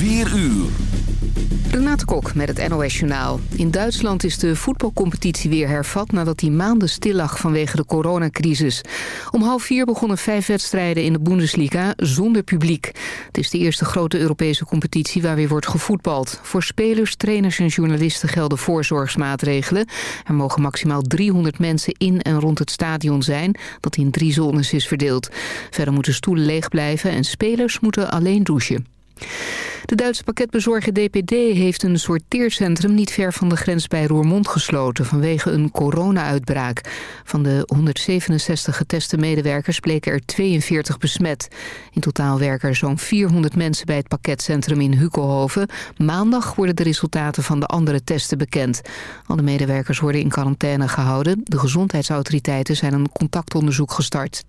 4 uur. Renate Kok met het NOS Journaal. In Duitsland is de voetbalcompetitie weer hervat... nadat die maanden stil lag vanwege de coronacrisis. Om half vier begonnen vijf wedstrijden in de Bundesliga zonder publiek. Het is de eerste grote Europese competitie waar weer wordt gevoetbald. Voor spelers, trainers en journalisten gelden voorzorgsmaatregelen. Er mogen maximaal 300 mensen in en rond het stadion zijn... dat in drie zones is verdeeld. Verder moeten stoelen leeg blijven en spelers moeten alleen douchen. De Duitse pakketbezorger DPD heeft een sorteercentrum niet ver van de grens bij Roermond gesloten vanwege een corona-uitbraak. Van de 167 geteste medewerkers bleken er 42 besmet. In totaal werken er zo'n 400 mensen bij het pakketcentrum in Hukelhoven. Maandag worden de resultaten van de andere testen bekend. Alle medewerkers worden in quarantaine gehouden. De gezondheidsautoriteiten zijn een contactonderzoek gestart.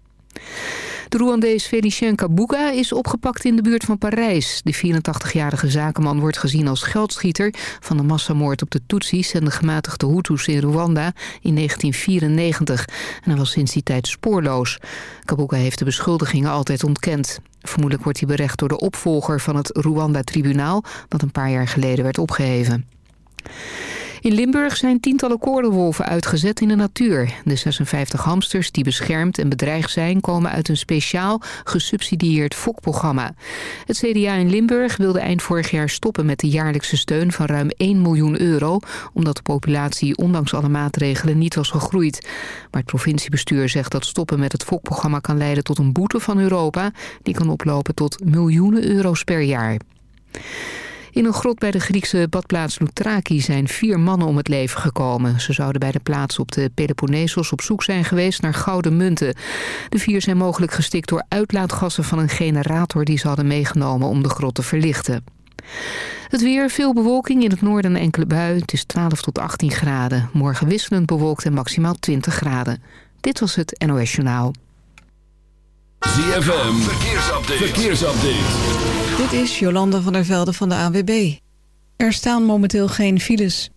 De Rwandees Felicien Kabuga is opgepakt in de buurt van Parijs. De 84-jarige zakenman wordt gezien als geldschieter... van de massamoord op de Tutsis en de gematigde Hutus in Rwanda in 1994. En hij was sinds die tijd spoorloos. Kabuga heeft de beschuldigingen altijd ontkend. Vermoedelijk wordt hij berecht door de opvolger van het Rwanda-tribunaal... dat een paar jaar geleden werd opgeheven. In Limburg zijn tientallen korenwolven uitgezet in de natuur. De 56 hamsters die beschermd en bedreigd zijn... komen uit een speciaal gesubsidieerd fokprogramma. Het CDA in Limburg wilde eind vorig jaar stoppen... met de jaarlijkse steun van ruim 1 miljoen euro... omdat de populatie ondanks alle maatregelen niet was gegroeid. Maar het provinciebestuur zegt dat stoppen met het fokprogramma... kan leiden tot een boete van Europa... die kan oplopen tot miljoenen euro's per jaar. In een grot bij de Griekse badplaats Loutraki zijn vier mannen om het leven gekomen. Ze zouden bij de plaats op de Peloponnesos op zoek zijn geweest naar gouden munten. De vier zijn mogelijk gestikt door uitlaatgassen van een generator die ze hadden meegenomen om de grot te verlichten. Het weer, veel bewolking in het noorden en enkele bui. Het is 12 tot 18 graden. Morgen wisselend bewolkt en maximaal 20 graden. Dit was het NOS Journaal. ZFM, verkeersupdate. verkeersupdate. Dit is Jolanda van der Velde van de AWB. Er staan momenteel geen files.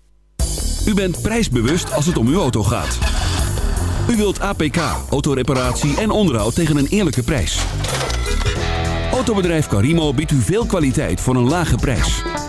U bent prijsbewust als het om uw auto gaat. U wilt APK, autoreparatie en onderhoud tegen een eerlijke prijs. Autobedrijf Carimo biedt u veel kwaliteit voor een lage prijs.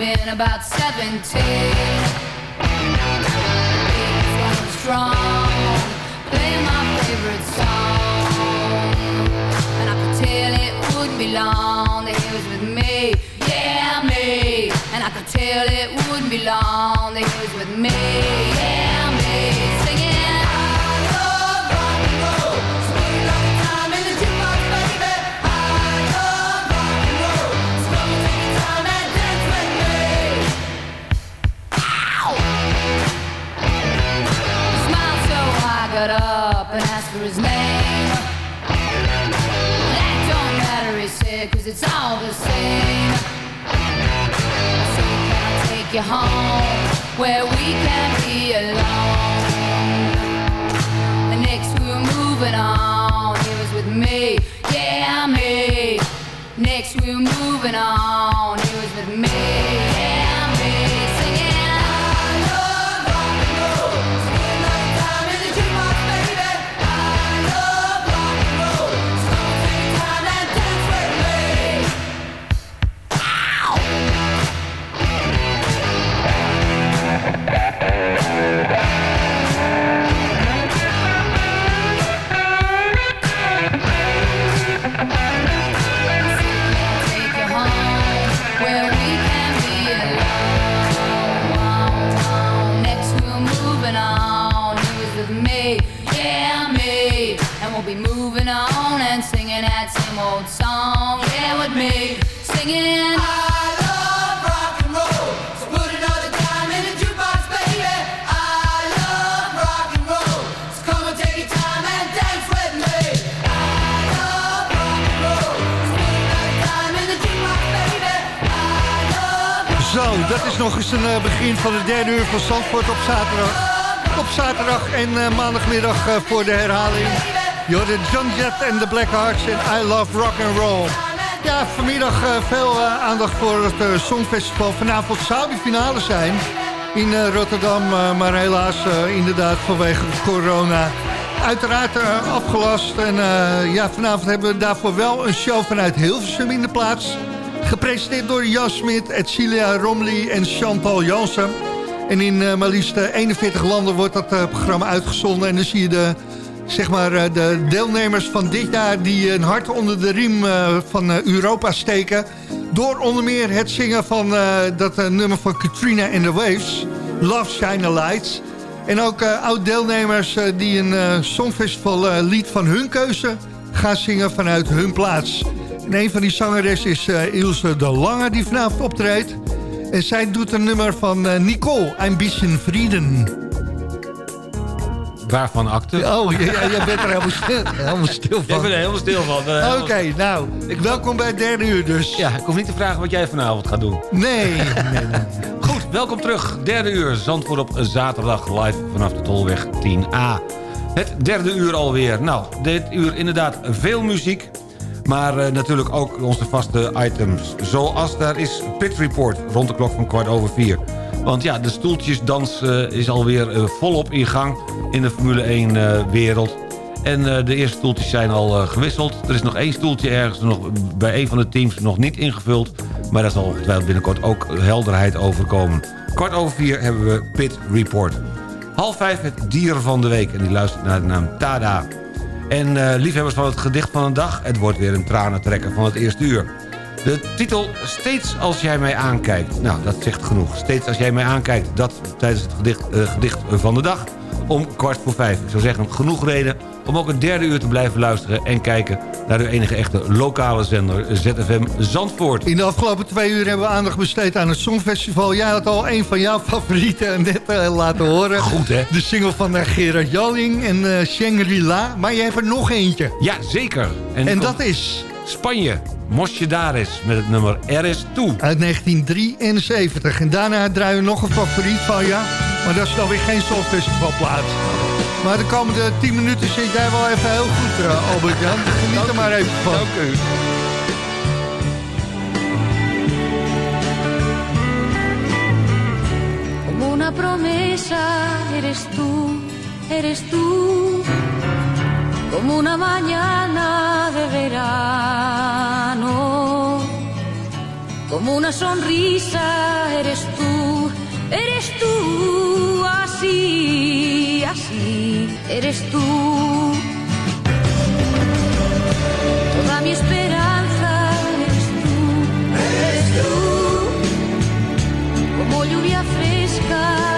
Been about 17. He was going strong, playing my favorite song. And I could tell it wouldn't be long that he was with me, yeah, me. And I could tell it wouldn't be long that he was with me, yeah, where we can be alone? Next we were moving on, he was with me, yeah, me. Next we were moving on, nog eens een eh, begin van de derde uur van Zandvoort op zaterdag. Op zaterdag en eh, maandagmiddag eh, voor de herhaling. Je hoorde John Jett en de Black Hearts en I Love Rock and Roll. Ja, vanmiddag veel aandacht voor het Songfestival. Vanavond zou die finale zijn in Rotterdam, maar helaas inderdaad vanwege corona uiteraard afgelast. En ja, vanavond hebben we daarvoor wel een show vanuit Hilversum in de plaats. Gepresenteerd door Jan Smit, Edcilia Romley en Jean-Paul Jansen. En in eh, maar liefst eh, 41 landen wordt dat eh, programma uitgezonden. En dan zie je de, zeg maar, eh, de deelnemers van dit jaar... die een hart onder de riem eh, van eh, Europa steken. Door onder meer het zingen van eh, dat eh, nummer van Katrina and the Waves. Love Shine Lights. En ook eh, oud-deelnemers eh, die een eh, songfestival eh, lied van hun keuze gaan zingen vanuit hun plaats. En een van die zangeres is eh, Ilse de Lange die vanavond optreedt. En zij doet een nummer van eh, Nicole, Ein bisschen Frieden. Waarvan acte? Oh, jij, bent er helemaal stil, helemaal stil Ik van. ben er helemaal stil van. Oké, nou, welkom bij het derde uur dus. Ja, ik hoef niet te vragen wat jij vanavond gaat doen. Nee, nee, nee. Goed, welkom terug. Derde uur, Zandvoort op zaterdag live vanaf de Tolweg 10A. Het derde uur alweer. Nou, dit uur inderdaad veel muziek. Maar eh, natuurlijk ook onze vaste items. Zoals daar is Pit Report rond de klok van kwart over vier. Want ja, de stoeltjesdans eh, is alweer eh, volop in gang in de Formule 1 eh, wereld. En de eerste stoeltjes zijn al gewisseld. Er is nog één stoeltje ergens nog bij een van de teams nog niet ingevuld. Maar daar zal ongetwijfeld binnenkort ook helderheid over komen. Kwart over vier hebben we Pit Report. Half vijf het dier van de week. En die luistert naar de naam Tada. En eh, liefhebbers van het gedicht van de dag... het wordt weer een tranentrekker van het eerste uur. De titel Steeds als jij mij aankijkt. Nou, dat zegt genoeg. Steeds als jij mij aankijkt. Dat tijdens het gedicht, eh, gedicht van de dag om kwart voor vijf. Ik zou zeggen, genoeg reden om ook een derde uur te blijven luisteren... en kijken naar de enige echte lokale zender ZFM Zandvoort. In de afgelopen twee uur hebben we aandacht besteed aan het Songfestival. Jij had al een van jouw favorieten net eh, laten horen. Goed, hè? De single van eh, Gerard Jalling en eh, Shangri-La. Maar je hebt er nog eentje. Ja, zeker. En dat is Spanje. Mosje daar is met het nummer Er is toe. uit 1973. En daarna draaien we nog een favoriet van je. Maar dat is dan weer geen songfestivalplaat. Maar de komende 10 minuten zit jij wel even heel goed, uh, Albert-Jan. Geniet er maar even van. Dank u. Como una promesa eres tú, eres tú. Como una mañana de verano. Como una sonrisa eres tú, eres tú así, así eres tú. Toda mi esperanza eres tú, eres tú, como lluvia fresca.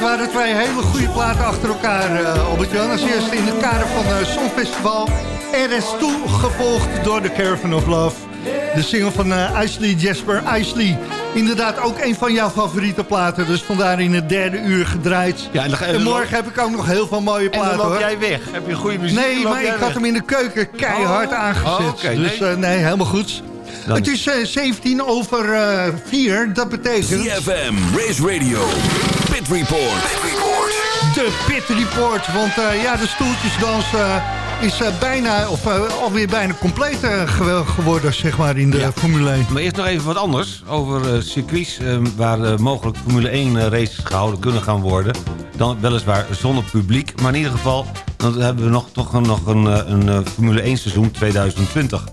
Dat waren twee hele goede platen achter elkaar, uh, Albert-Jan. Als eerste in het kader van het uh, Songfestival RS2, gevolgd door The Caravan of Love. De single van uh, Isley Jasper Isley. Inderdaad ook een van jouw favoriete platen. Dus vandaar in het derde uur gedraaid. Ja, en, en morgen heb ik ook nog heel veel mooie platen. En dan loop jij weg. Heb je goede muziek? Nee, maar ik weg. had hem in de keuken keihard oh. aangezet. Oh, okay. Dus nee. nee, helemaal goed. Dan... Het is uh, 17 over uh, 4. Dat betekent... CFM, Race Radio, Report. Pit Report. De Pit Report. Want uh, ja, de stoeltjesdans is bijna, of alweer bijna compleet geworden, zeg maar, in de ja. Formule 1. Maar eerst nog even wat anders. Over circuits waar mogelijk Formule 1 races gehouden kunnen gaan worden. Dan weliswaar zonder publiek. Maar in ieder geval, dan hebben we nog, toch nog een, een Formule 1 seizoen 2020.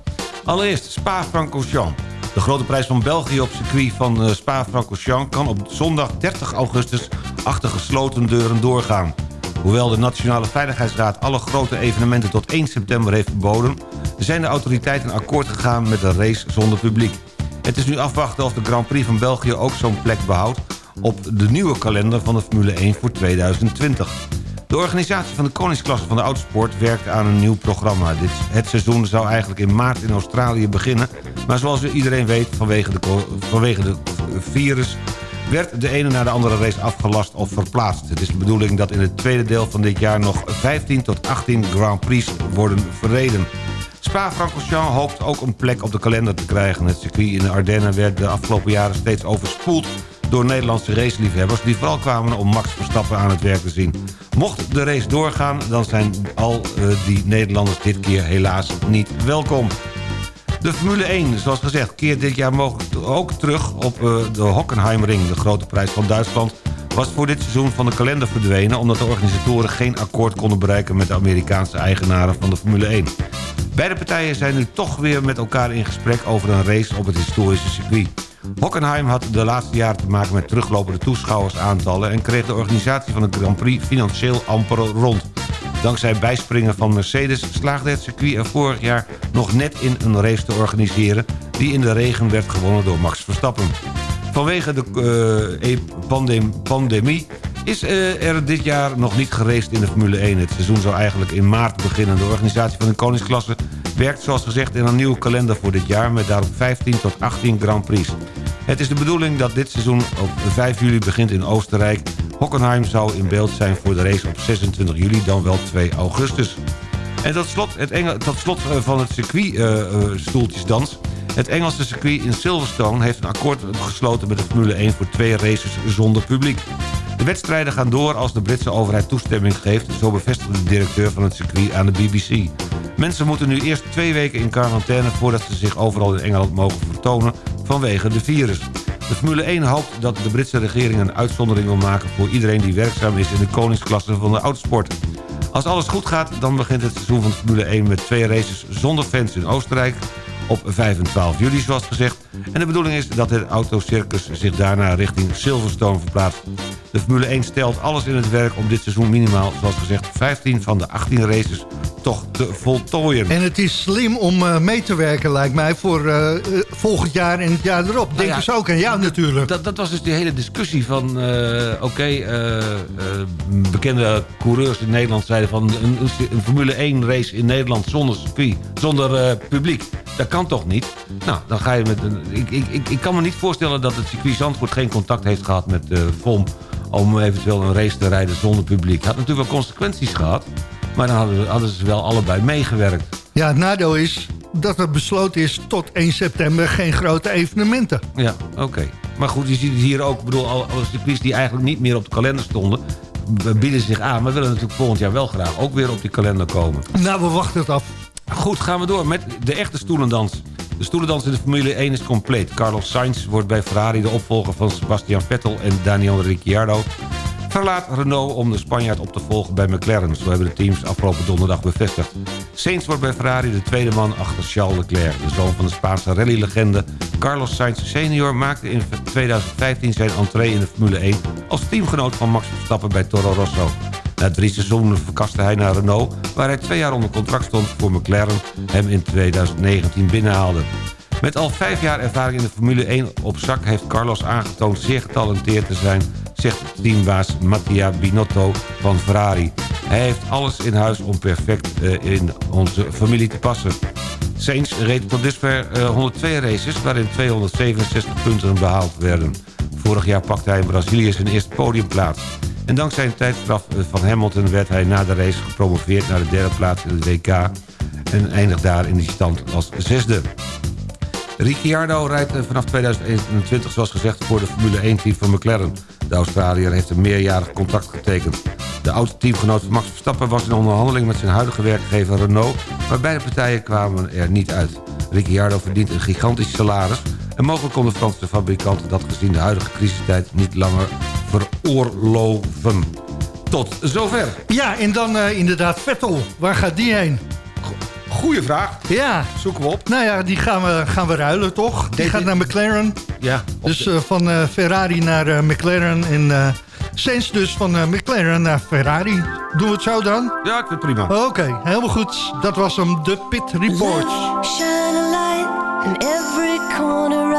Allereerst Spa-Francorchamps. De grote prijs van België op circuit van Spa-Francorchamps... kan op zondag 30 augustus achter gesloten deuren doorgaan. Hoewel de Nationale Veiligheidsraad alle grote evenementen tot 1 september heeft verboden... zijn de autoriteiten akkoord gegaan met een race zonder publiek. Het is nu afwachten of de Grand Prix van België ook zo'n plek behoudt... op de nieuwe kalender van de Formule 1 voor 2020. De organisatie van de koningsklasse van de autosport werkt aan een nieuw programma. Dit, het seizoen zou eigenlijk in maart in Australië beginnen... maar zoals iedereen weet vanwege de, vanwege de virus... werd de ene na de andere race afgelast of verplaatst. Het is de bedoeling dat in het tweede deel van dit jaar... nog 15 tot 18 Grand Prix worden verreden. Spa-Francorchamps hoopt ook een plek op de kalender te krijgen. Het circuit in de Ardennen werd de afgelopen jaren steeds overspoeld door Nederlandse raceliefhebbers... die vooral kwamen om Max Verstappen aan het werk te zien. Mocht de race doorgaan, dan zijn al uh, die Nederlanders dit keer helaas niet welkom. De Formule 1, zoals gezegd, keert dit jaar mogelijk ook terug op uh, de Hockenheimring. De grote prijs van Duitsland was voor dit seizoen van de kalender verdwenen... omdat de organisatoren geen akkoord konden bereiken... met de Amerikaanse eigenaren van de Formule 1. Beide partijen zijn nu toch weer met elkaar in gesprek... over een race op het historische circuit. Hockenheim had de laatste jaren te maken met teruglopende toeschouwersaantallen... en kreeg de organisatie van de Grand Prix financieel amper rond. Dankzij bijspringen van Mercedes slaagde het circuit er vorig jaar nog net in een race te organiseren... die in de regen werd gewonnen door Max Verstappen. Vanwege de uh, pandem pandemie is uh, er dit jaar nog niet geraced in de Formule 1. Het seizoen zou eigenlijk in maart beginnen. De organisatie van de koningsklasse werkt zoals gezegd in een nieuwe kalender voor dit jaar... met daarop 15 tot 18 Grand Prix. Het is de bedoeling dat dit seizoen op 5 juli begint in Oostenrijk. Hockenheim zou in beeld zijn voor de race op 26 juli, dan wel 2 augustus. En tot slot, het slot van het circuit uh, stoeltjesdans... Het Engelse circuit in Silverstone heeft een akkoord gesloten met de Formule 1 voor twee races zonder publiek. De wedstrijden gaan door als de Britse overheid toestemming geeft... zo bevestigde de directeur van het circuit aan de BBC. Mensen moeten nu eerst twee weken in quarantaine... voordat ze zich overal in Engeland mogen vertonen vanwege de virus. De Formule 1 hoopt dat de Britse regering een uitzondering wil maken... voor iedereen die werkzaam is in de koningsklasse van de autosport. Als alles goed gaat, dan begint het seizoen van de Formule 1... met twee races zonder fans in Oostenrijk op 5 en 12 juli zoals gezegd. En de bedoeling is dat het autocircus zich daarna richting Silverstone verplaatst. De Formule 1 stelt alles in het werk om dit seizoen minimaal, zoals gezegd, 15 van de 18 races toch te voltooien. En het is slim om uh, mee te werken, lijkt mij, voor uh, uh, volgend jaar en het jaar erop. Denk nou ja, dus ook aan jou natuurlijk. Dat, dat was dus die hele discussie van, oké, okay, bekende coureurs in Nederland zeiden van een, een, Formule 1 race in Nederland zonder circuit, zonder publiek. Dat kan toch niet? Nou, dan ga je met een... Ik, ik, ik, ik kan me niet voorstellen dat het circuit Zandvoort geen contact heeft gehad met uh, VOM... om eventueel een race te rijden zonder publiek. Had natuurlijk wel consequenties gehad... maar dan hadden, hadden ze wel allebei meegewerkt. Ja, het nadeel is dat er besloten is tot 1 september geen grote evenementen. Ja, oké. Okay. Maar goed, je ziet het hier ook, ik bedoel, alle circuits die eigenlijk niet meer op de kalender stonden bieden zich aan, maar willen natuurlijk volgend jaar wel graag ook weer op die kalender komen. Nou, we wachten het af. Goed, gaan we door met de echte stoelendans. De stoelendans in de Formule 1 is compleet. Carlos Sainz wordt bij Ferrari de opvolger van Sebastian Vettel en Daniel Ricciardo. Verlaat Renault om de Spanjaard op te volgen bij McLaren. Zo hebben de teams afgelopen donderdag bevestigd. Sainz wordt bij Ferrari de tweede man achter Charles Leclerc. De zoon van de Spaanse rallylegende Carlos Sainz senior... maakte in 2015 zijn entree in de Formule 1... als teamgenoot van Max Verstappen bij Toro Rosso. Na drie seizoenen verkaste hij naar Renault... waar hij twee jaar onder contract stond voor McLaren... hem in 2019 binnenhaalde. Met al vijf jaar ervaring in de Formule 1 op zak... heeft Carlos aangetoond zeer getalenteerd te zijn... zegt teambaas Mattia Binotto van Ferrari. Hij heeft alles in huis om perfect eh, in onze familie te passen. Sainz reed tot dusver eh, 102 races... waarin 267 punten behaald werden. Vorig jaar pakte hij in Brazilië zijn eerste podiumplaats. En dankzij een tijdstraf eh, van Hamilton werd hij na de race gepromoveerd... naar de derde plaats in het WK... en eindigt daar in die stand als zesde. Ricciardo rijdt eh, vanaf 2021 zoals gezegd voor de Formule 1-team van McLaren. De Australiër heeft een meerjarig contract getekend. De oud-teamgenoot van Max Verstappen was in onderhandeling met zijn huidige werkgever Renault... maar beide partijen kwamen er niet uit. Ricciardo verdient een gigantisch salaris... en mogelijk kon de Franse fabrikant dat gezien de huidige crisistijd niet langer veroorloven. Tot zover. Ja, en dan eh, inderdaad Vettel. Waar gaat die heen? Goeie vraag. Ja. Zoeken we op. Nou ja, die gaan we, gaan we ruilen, toch? Die Deed gaat naar McLaren. Ja. Dus eh, van eh, Ferrari naar eh, McLaren. En eh Sainz dus van eh, McLaren naar Ferrari. Doen we het zo dan? Ja, ik vind het prima. Oké, helemaal goed. Dat was hem, de Pit Report. Shine a light in every corner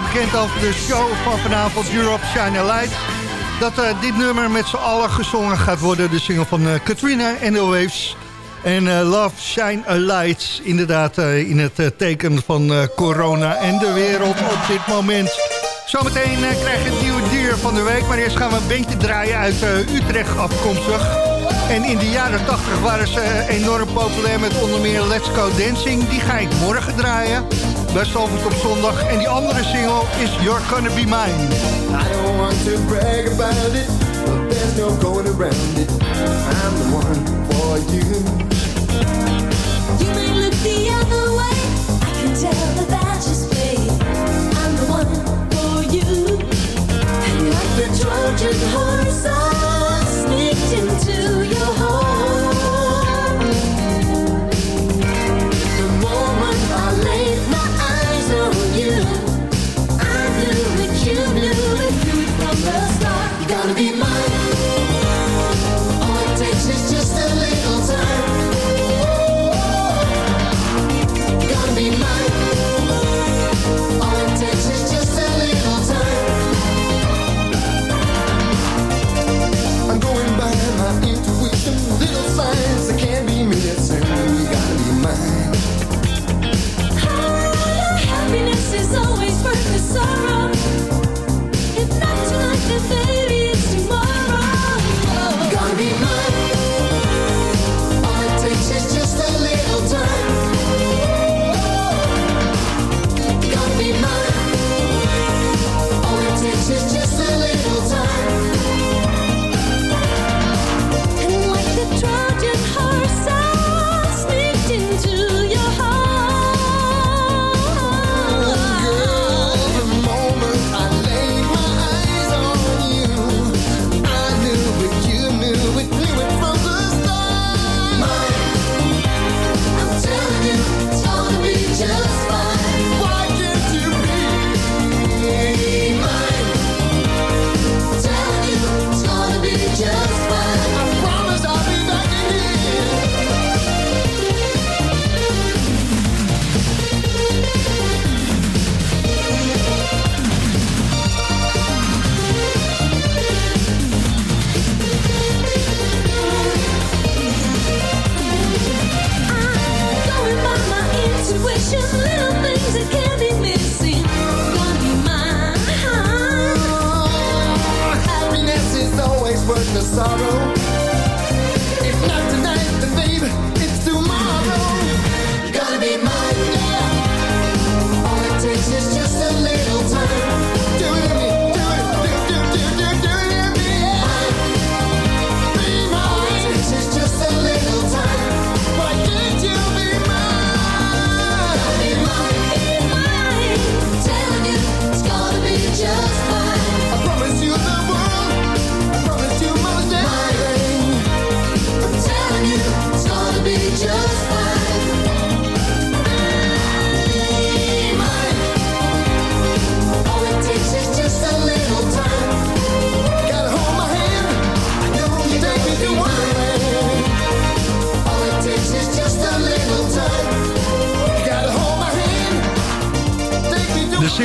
bekend over de show van vanavond, Europe Shine a Light. Dat eh, dit nummer met z'n allen gezongen gaat worden. De single van eh, Katrina en The Waves. En eh, Love Shine a Light. Inderdaad eh, in het eh, teken van eh, corona en de wereld op dit moment. Zometeen eh, krijg je het nieuwe dier van de week. Maar eerst gaan we een bandje draaien uit eh, Utrecht afkomstig. En in de jaren 80 waren ze eh, enorm populair met onder meer Let's Go Dancing. Die ga ik morgen draaien. Bij Stalvoort op zondag. En die andere single is You're Gonna Be Mine. I don't want to brag about it, but there's no going around it. I'm the one for you. You may look the other way. I can tell that that's just play. I'm the one for you. And like the Trojan horse,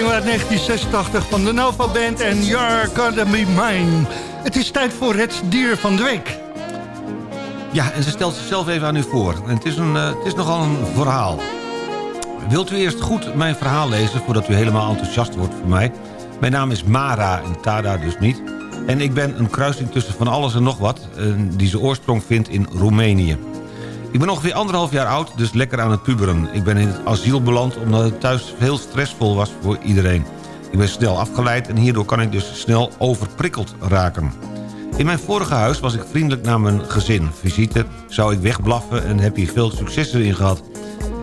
De single uit 1986 van de Nova Band en You're Be Mine. Het is tijd voor het dier van de week. Ja, en ze stelt zichzelf even aan u voor. En het is, een, eh, het is nogal een verhaal. Wilt u eerst goed mijn verhaal lezen... voordat u helemaal enthousiast wordt voor mij? Mijn naam is Mara, en Tada dus niet. En ik ben een kruising tussen van alles en nog wat... eh, die zijn oorsprong vindt in Roemenië. Ik ben ongeveer anderhalf jaar oud, dus lekker aan het puberen. Ik ben in het asiel beland omdat het thuis heel stressvol was voor iedereen. Ik ben snel afgeleid en hierdoor kan ik dus snel overprikkeld raken. In mijn vorige huis was ik vriendelijk naar mijn gezin. Visite zou ik wegblaffen en heb hier veel succes erin gehad.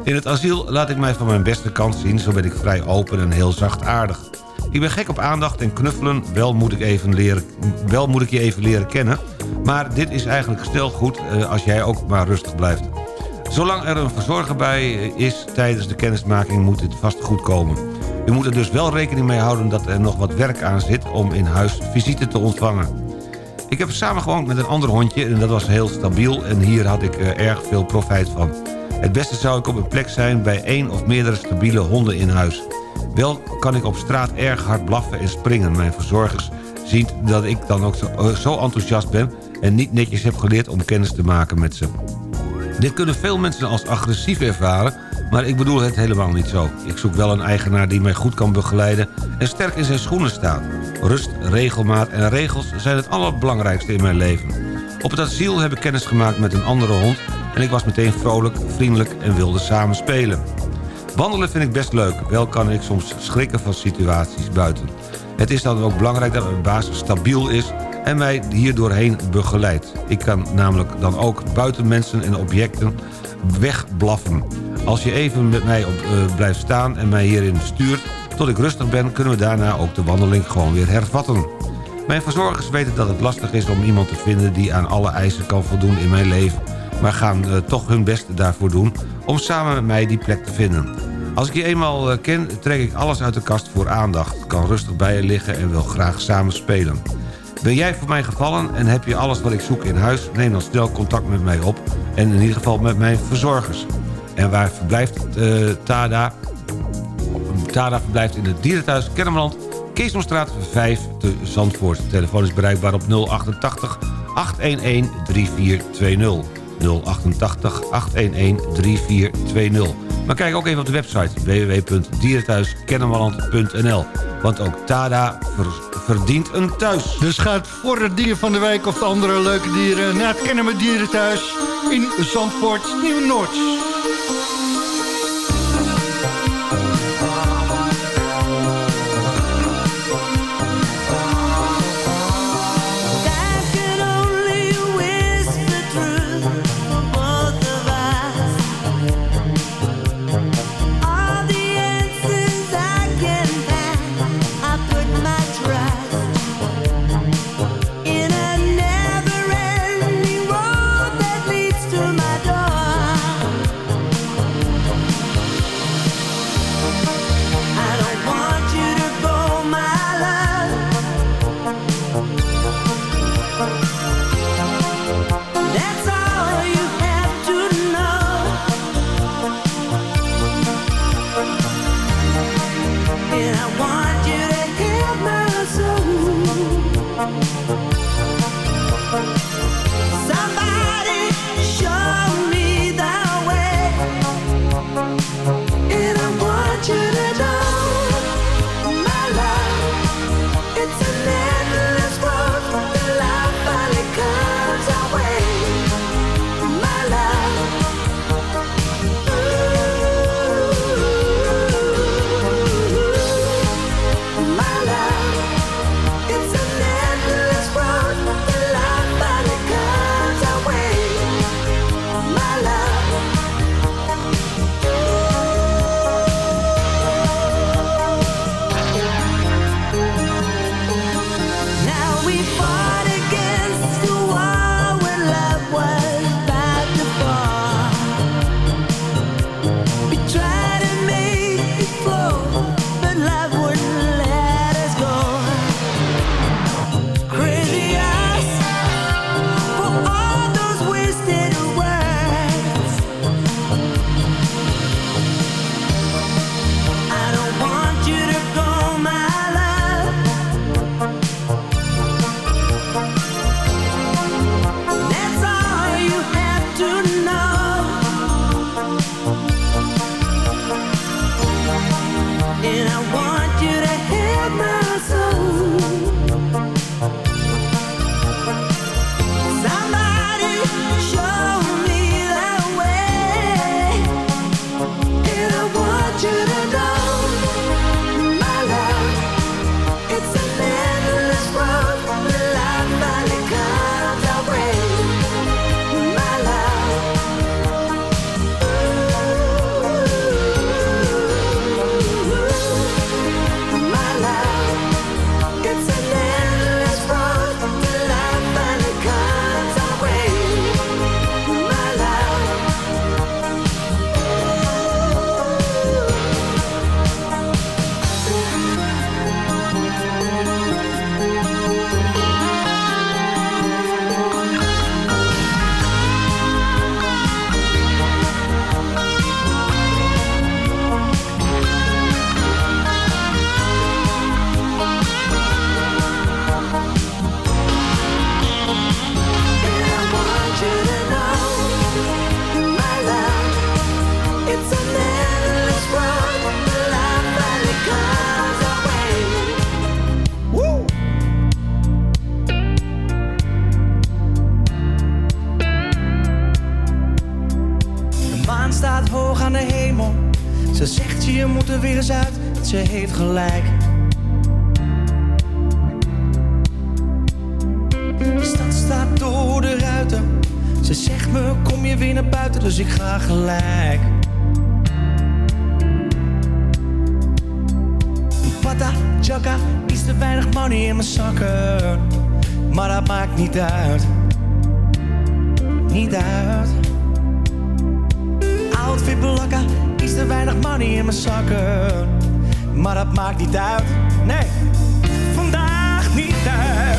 In het asiel laat ik mij van mijn beste kant zien... zo ben ik vrij open en heel zachtaardig. Ik ben gek op aandacht en knuffelen, wel moet ik, even leren, wel moet ik je even leren kennen... maar dit is eigenlijk snel goed eh, als jij ook maar rustig blijft. Zolang er een verzorger bij is tijdens de kennismaking moet dit vast goed komen. U moet er dus wel rekening mee houden dat er nog wat werk aan zit... om in huis visite te ontvangen. Ik heb samengewoond met een ander hondje en dat was heel stabiel... en hier had ik eh, erg veel profijt van. Het beste zou ik op een plek zijn bij één of meerdere stabiele honden in huis. Wel kan ik op straat erg hard blaffen en springen. Mijn verzorgers zien dat ik dan ook zo, eh, zo enthousiast ben... en niet netjes heb geleerd om kennis te maken met ze. Dit kunnen veel mensen als agressief ervaren... maar ik bedoel het helemaal niet zo. Ik zoek wel een eigenaar die mij goed kan begeleiden... en sterk in zijn schoenen staat. Rust, regelmaat en regels zijn het allerbelangrijkste in mijn leven. Op het asiel heb ik kennis gemaakt met een andere hond... en ik was meteen vrolijk, vriendelijk en wilde samen spelen. Wandelen vind ik best leuk, wel kan ik soms schrikken van situaties buiten. Het is dan ook belangrijk dat mijn baas stabiel is en mij hier doorheen begeleidt. Ik kan namelijk dan ook buiten mensen en objecten wegblaffen. Als je even met mij op, eh, blijft staan en mij hierin stuurt... tot ik rustig ben, kunnen we daarna ook de wandeling gewoon weer hervatten. Mijn verzorgers weten dat het lastig is om iemand te vinden... die aan alle eisen kan voldoen in mijn leven... maar gaan eh, toch hun best daarvoor doen om samen met mij die plek te vinden. Als ik je eenmaal eh, ken, trek ik alles uit de kast voor aandacht. Kan rustig bij je liggen en wil graag samen spelen. Ben jij voor mij gevallen en heb je alles wat ik zoek in huis... neem dan snel contact met mij op en in ieder geval met mijn verzorgers. En waar verblijft eh, Tada? Tada verblijft in het dierenthuis Kennemerland... Keesomstraat 5 te Zandvoort. De telefoon is bereikbaar op 088 811 3420. 088 811 3420. Maar kijk ook even op de website www.dierenthuiskennemerland.nl. Want ook Tada ver- verdient een thuis. Dus gaat voor het dier van de week of de andere leuke dieren... naar het Kennemer Dierenthuis in Zandvoort, Nieuw-Noord. ze heeft gelijk. De stad staat door de ruiten. Ze zegt me kom je weer naar buiten, dus ik ga gelijk. Pata, chaka, is te weinig money in mijn zakken. Maar dat maakt niet uit. Niet uit. Outfit blakken, is te weinig money in mijn zakken maar dat maakt niet uit. Nee, vandaag niet uit.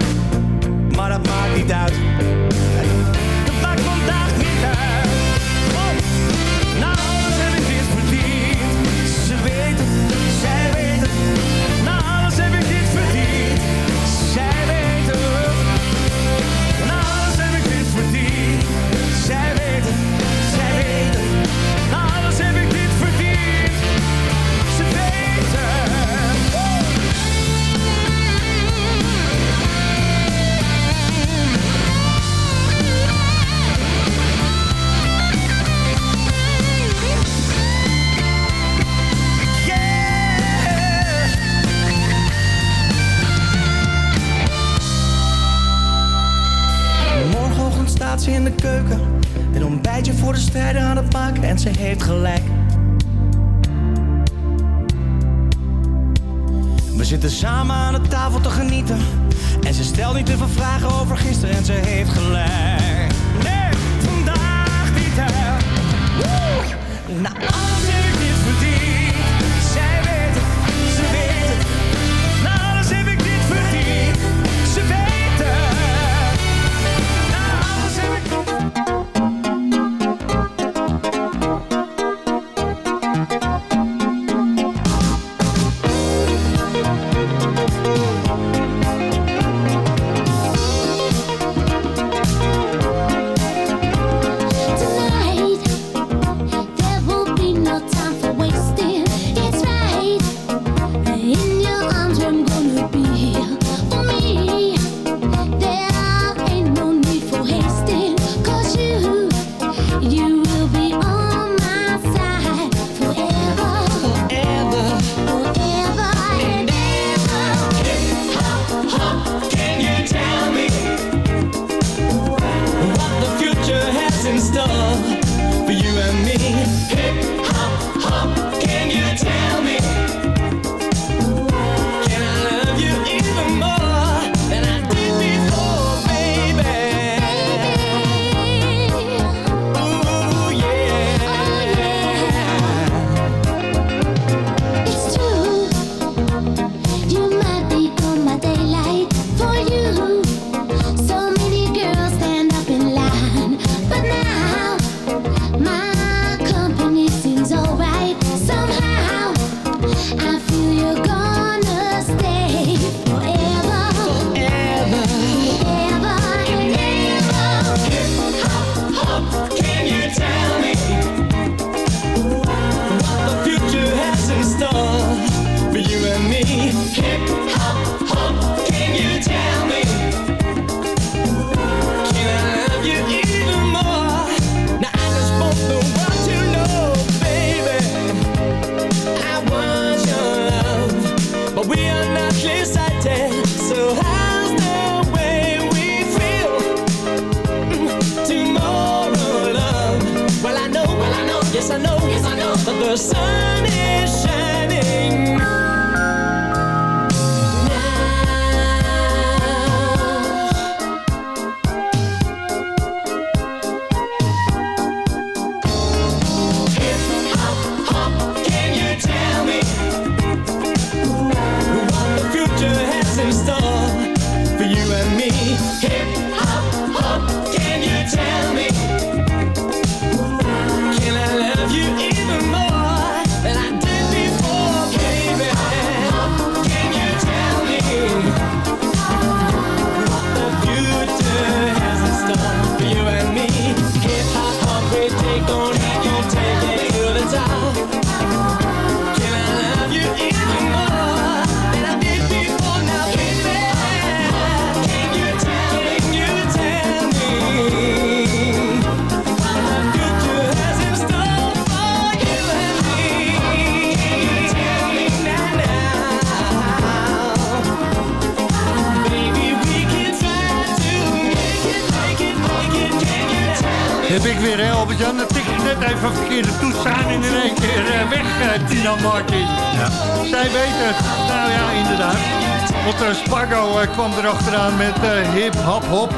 Erachteraan met eh, hip, hop, hop.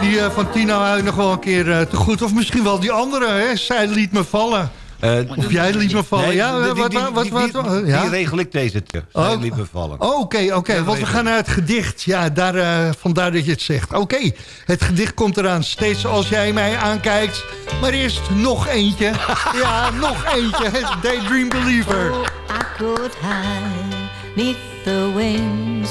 Die eh, van Tina hou je nog wel een keer eh, te goed. Of misschien wel die andere, hè? Zij liet me vallen. of jij liet me vallen. Nee, ja, die- wat, die- wat, wat, die- wat, die- Die ja? regel ik deze keer. Oh. Zij liet me vallen. Oh, Oké, oké, want we gaan naar het gedicht. Ja, daar, vandaar dat je het zegt. Oké, het gedicht komt eraan. Steeds als jij mij aankijkt. Maar eerst nog eentje. ja, nog eentje. Het Daydream Believer. I could hide neath the wings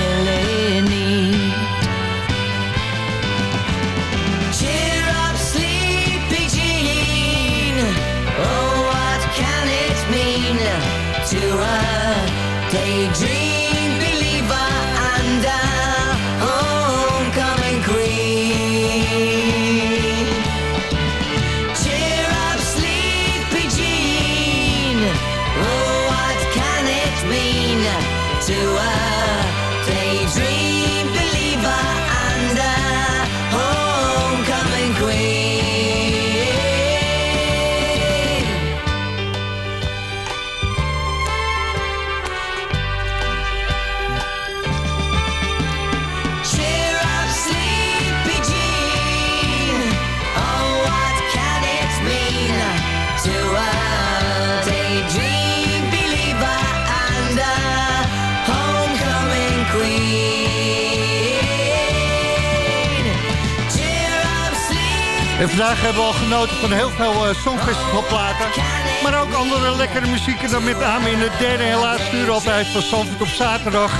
En vandaag hebben we al genoten van heel veel uh, songfestivalplaten. Maar ook andere lekkere muziek. En dan met name in het derde en laatste uur altijd van Zandvoort op zaterdag.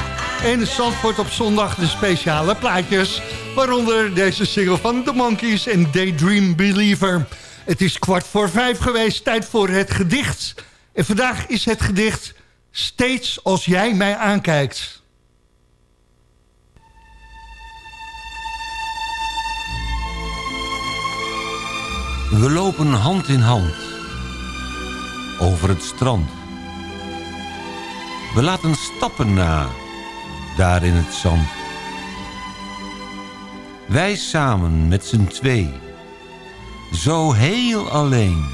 En Zandvoort op zondag de speciale plaatjes. Waaronder deze single van The Monkeys en Daydream Believer. Het is kwart voor vijf geweest, tijd voor het gedicht. En vandaag is het gedicht Steeds als jij mij aankijkt. We lopen hand in hand over het strand. We laten stappen na, daar in het zand. Wij samen met z'n twee, zo heel alleen.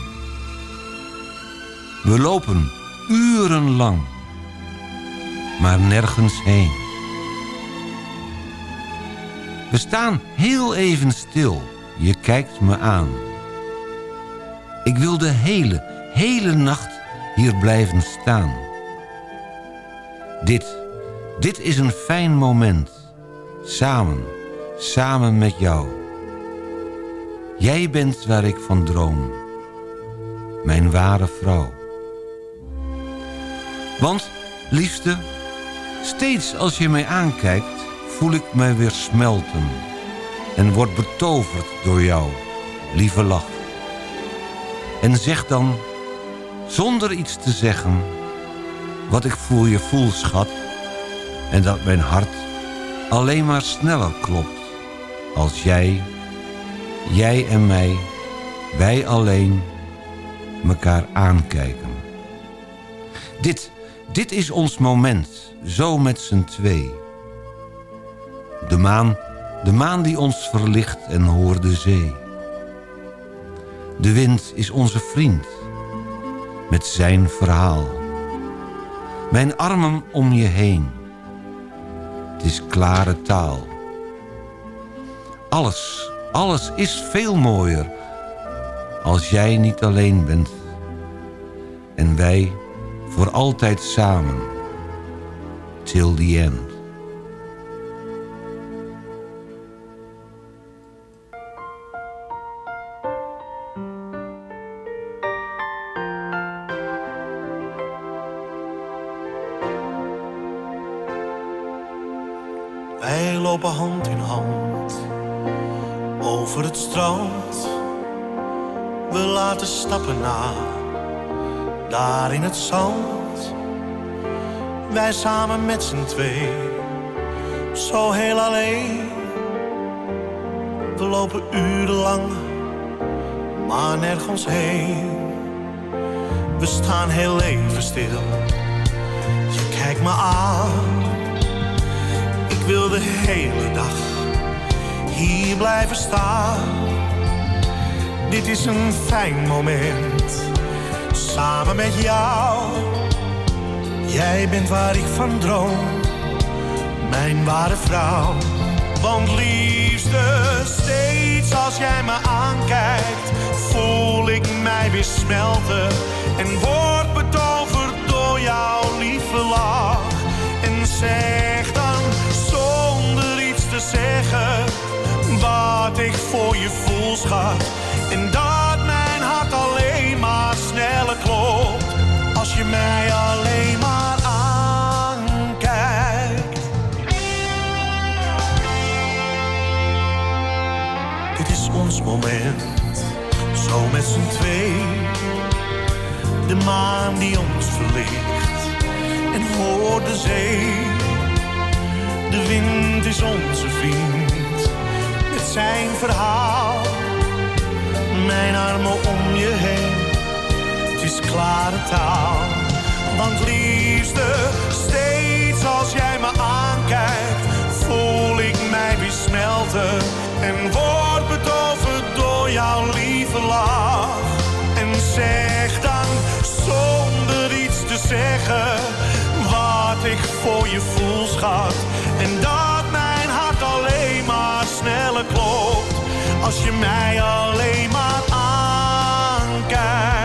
We lopen urenlang, maar nergens heen. We staan heel even stil, je kijkt me aan. Ik wil de hele, hele nacht hier blijven staan. Dit, dit is een fijn moment. Samen, samen met jou. Jij bent waar ik van droom. Mijn ware vrouw. Want, liefste, steeds als je mij aankijkt... voel ik mij weer smelten. En word betoverd door jou, lieve lach. En zeg dan, zonder iets te zeggen... wat ik voor je voel, schat... en dat mijn hart alleen maar sneller klopt... als jij, jij en mij, wij alleen... mekaar aankijken. Dit, dit is ons moment, zo met z'n twee. De maan, de maan die ons verlicht en hoort de zee... De wind is onze vriend, met zijn verhaal. Mijn armen om je heen, het is klare taal. Alles, alles is veel mooier, als jij niet alleen bent. En wij voor altijd samen, till the end. Heen. We staan heel even stil, je kijkt me aan. Ik wil de hele dag hier blijven staan. Dit is een fijn moment, samen met jou. Jij bent waar ik van droom, mijn ware vrouw. Want liefste, steeds als jij me aankijkt, voel ik mij weer smelten en word betoverd door jouw lieve lach. En zeg dan zonder iets te zeggen wat ik voor je voel, schat. En dat mijn hart alleen maar sneller klopt als je mij alleen maar aankijkt. Dit is ons moment, zo met z'n twee. De maan die ons verlicht en hoor de zee. De wind is onze vriend met zijn verhaal. Mijn armen om je heen, het is klare taal. Want liefste, steeds als jij me aankijkt, voel ik mij weer smelten. En word betoverd jouw lieve lach. En zeg dan zonder iets te zeggen wat ik voor je voel, schat. En dat mijn hart alleen maar sneller klopt als je mij alleen maar aankijkt.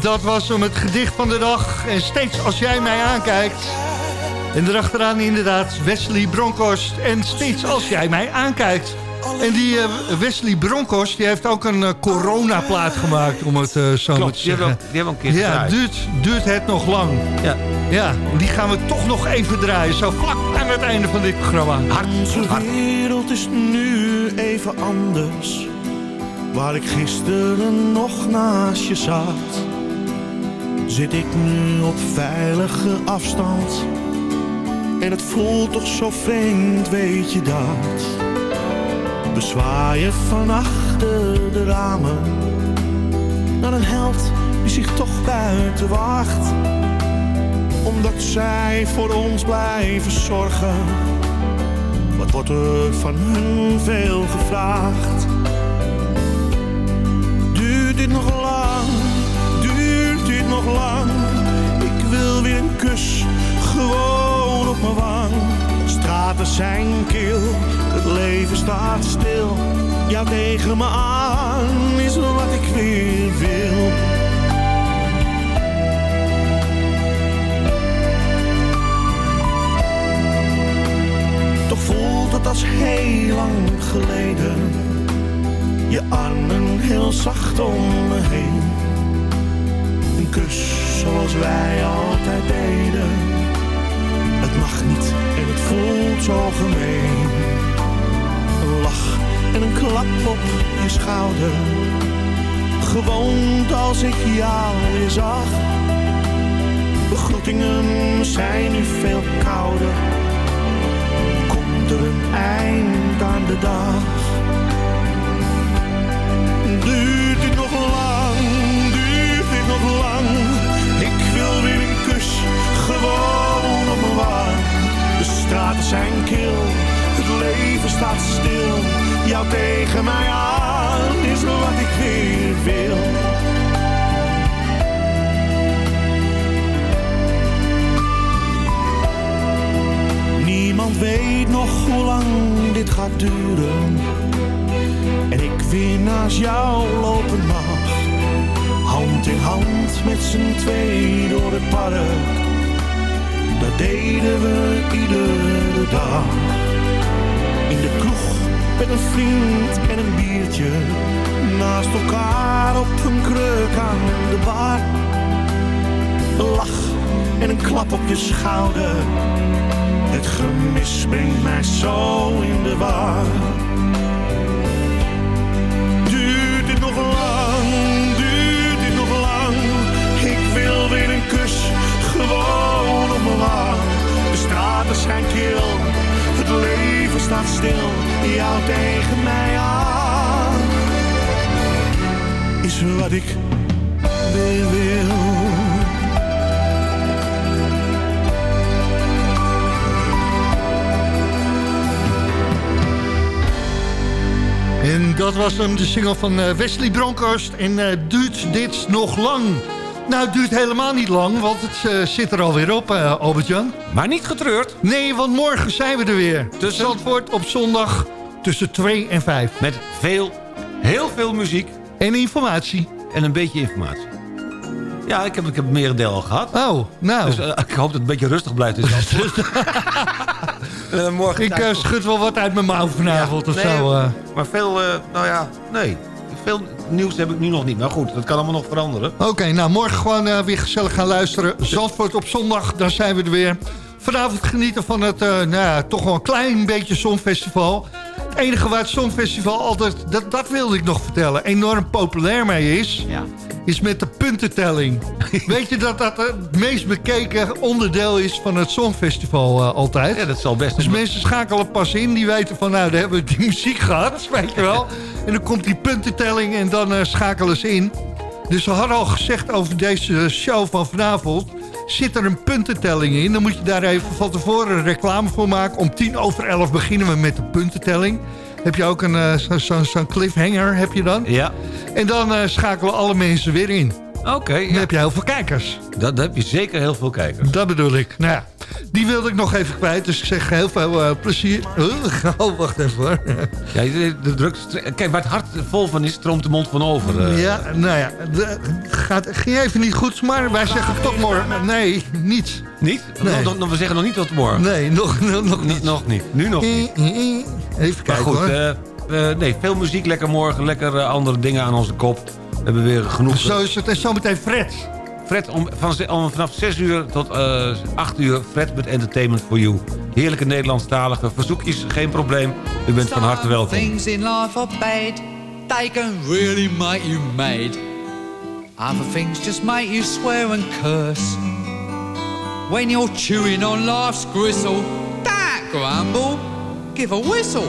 Dat was hem het gedicht van de dag. En steeds als jij mij aankijkt. En erachteraan inderdaad Wesley Bronkhorst. En steeds als jij mij aankijkt. En die eh, Wesley Bronkhorst die heeft ook een eh, coronaplaat gemaakt, om het eh, zo maar Klopt, te die hebben zeggen. die hebben we een keer Ja, duurt, duurt het nog lang. Ja. Ja, die gaan we toch nog even draaien. Zo vlak aan het einde van dit programma. Onze wereld is nu even anders. Waar ik gisteren nog naast je zat, zit ik nu op veilige afstand. En het voelt toch zo vreemd, weet je dat? We zwaaien van achter de ramen naar een held die zich toch buiten wacht. Omdat zij voor ons blijven zorgen. Wat wordt er van hun veel gevraagd? Duurt dit nog lang? Ik wil weer een kus, gewoon op mijn wang. Straten zijn kil, het leven staat stil. Jou tegen me aan is wat ik weer wil. Toch voelt het als heel lang geleden. Je armen heel zacht om me heen. Kus zoals wij altijd deden. Het mag niet en het voelt zo gemeen. Een lach en een klap op je schouder. Gewoon als ik jou weer zag. Begroetingen zijn nu veel kouder komt er een eind aan de dag. Duurt Ik wil weer een kus, gewoon op mijn wang. De straten zijn kil, het leven staat stil. Jou tegen mij aan is wat ik weer wil. Niemand weet nog hoe lang dit gaat duren. En ik weer naast jou lopen mag. Hand in hand met z'n twee door het park. Dat deden we iedere dag. In de kroeg met een vriend en een biertje. Naast elkaar op een kruk aan de bar. Een lach en een klap op je schouder. Het gemis brengt mij zo in de war. Straten zijn kil, het leven staat stil. Jou tegen mij aan is wat ik weer wil. En dat was hem, de single van eh, Wesley Bronkhorst. En eh, duurt dit nog lang? Nou, het duurt helemaal niet lang, want het eh, zit er alweer op, eh, Albert-Jan. Maar niet getreurd. Nee, want morgen zijn we er weer. Tussen- Zandvoort op zondag tussen 2 en 5. Met veel, heel veel muziek. En informatie. En een beetje informatie. Ja, ik heb, ik heb het merendeel al gehad. Oh, nou. Dus eh, ik hoop dat het een beetje rustig blijft dan morgen Ik schud wel wat uit mijn mouw vanavond of Nee, zo. Maar veel, nou ja, nee. Veel nieuws heb ik nu nog niet. Maar goed, dat kan allemaal nog veranderen. Oké, nou morgen gewoon eh, weer gezellig gaan luisteren. Zandvoort op zondag, daar zijn we er weer. Vanavond genieten van het, eh, nou ja, toch wel een klein beetje Songfestival. Het enige waar het Songfestival altijd, dat, dat wilde ik nog vertellen, enorm populair mee is... is met de puntentelling. Weet je dat dat het meest bekeken onderdeel is van het Songfestival eh, altijd? Ja, dat zal best. Dus mensen schakelen pas in, die weten van nou, daar hebben we die muziek gehad, weet je wel. En dan komt die puntentelling en dan eh, schakelen ze in. Dus we hadden al gezegd over deze show van vanavond... zit er een puntentelling in. Dan moet je daar even van tevoren een reclame voor maken. Om tien over elf beginnen we met de puntentelling. Heb je ook een eh, zo'n zo, cliffhanger, heb je dan? Ja. En dan eh, schakelen alle mensen weer in. Oké, Dan heb je heel veel kijkers. Dat, dan heb je zeker heel veel kijkers. Dat bedoel ik. Nou ja, die wilde ik nog even kwijt. Dus ik zeg heel veel eh, plezier. Oh, wacht even hoor. Ja, de, de druk, kijk, waar het hart vol van is, stroomt de mond van over. eh. Ja, nou ja, de- gaat, ging even niet goed, maar wij zeggen toch morgen. Nee, niets. Niet? Nee. Nog, nog- we zeggen nog niet tot morgen. Nee, nog, nog, nog niet. Nog niet. Nu nog niet. Even Maar kijken goed, hoor. eh, eh, nee, veel muziek, lekker morgen. Lekker andere dingen aan onze kop. We hebben weer genoeg... Zo is het. En zometeen Fred. Fred, om, van, om, vanaf 6 uur tot eh 8 uur, Fred met Entertainment for You. Heerlijke Nederlandstalige verzoekjes, geen probleem. U bent van harte welkom. Things in life are bad. They can really make you mad. Other things just make you swear and curse. When you're chewing on life's gristle, don't grumble, give a whistle.